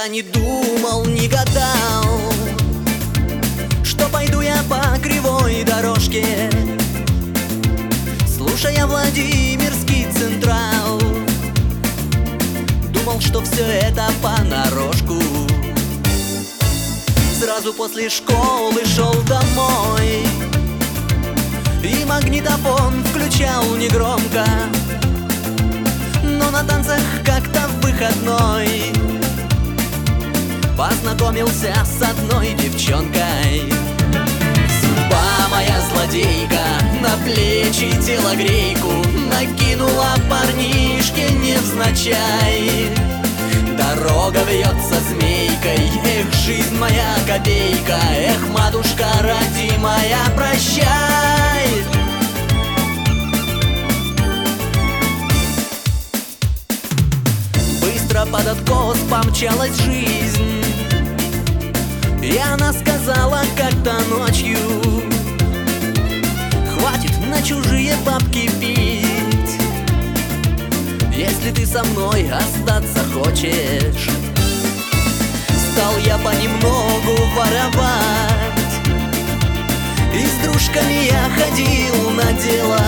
Никогда не думал, не гадал Что пойду я по кривой дорожке Слушая Владимирский Централ. Думал, что все это понарошку. Сразу после школы шел домой И магнитофон включал негромко. Но на танцах как-то выходной Познакомился с одной девчонкой. Судьба моя злодейка На плечи телогрейку Накинула парнишке невзначай. Дорога вьется змейкой Эх, жизнь моя копейка Эх, матушка родимая, прощай. Быстро под откос помчалась жизнь И она сказала как-то ночью Хватит на чужие бабки пить. Если ты со мной остаться хочешь Стал я понемногу воровать. И с дружками я ходил на дело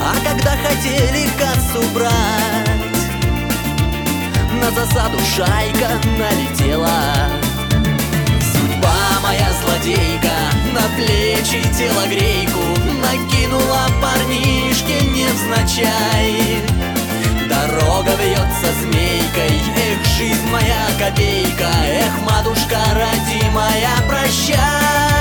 А когда хотели кассу брать На засаду шайка налетела злодейка На плечи телогрейку Накинула парнишке невзначай. Дорога вьется змейкой Эх, жизнь моя копейка Эх, матушка родимая, прощай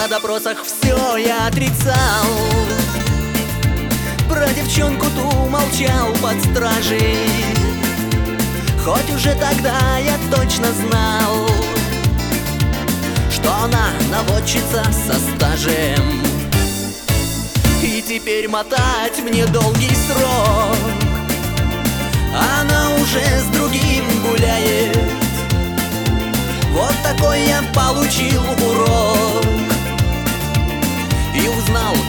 На допросах все я отрицал. Про девчонку ту молчал под стражей. Хоть уже тогда я точно знал Что она наводчица со стажем. И теперь мотать мне долгий срок. Она уже с другим гуляет. Вот такой я получил урок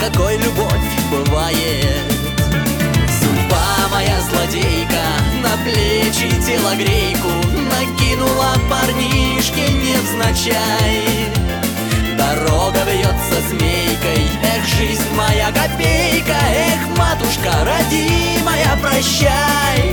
какой любовь бывает? Судьба моя злодейка На плечи телогрейку Накинула парнишке невзначай. Дорога вьется змейкой Эх, жизнь моя копейка Эх, матушка родимая, прощай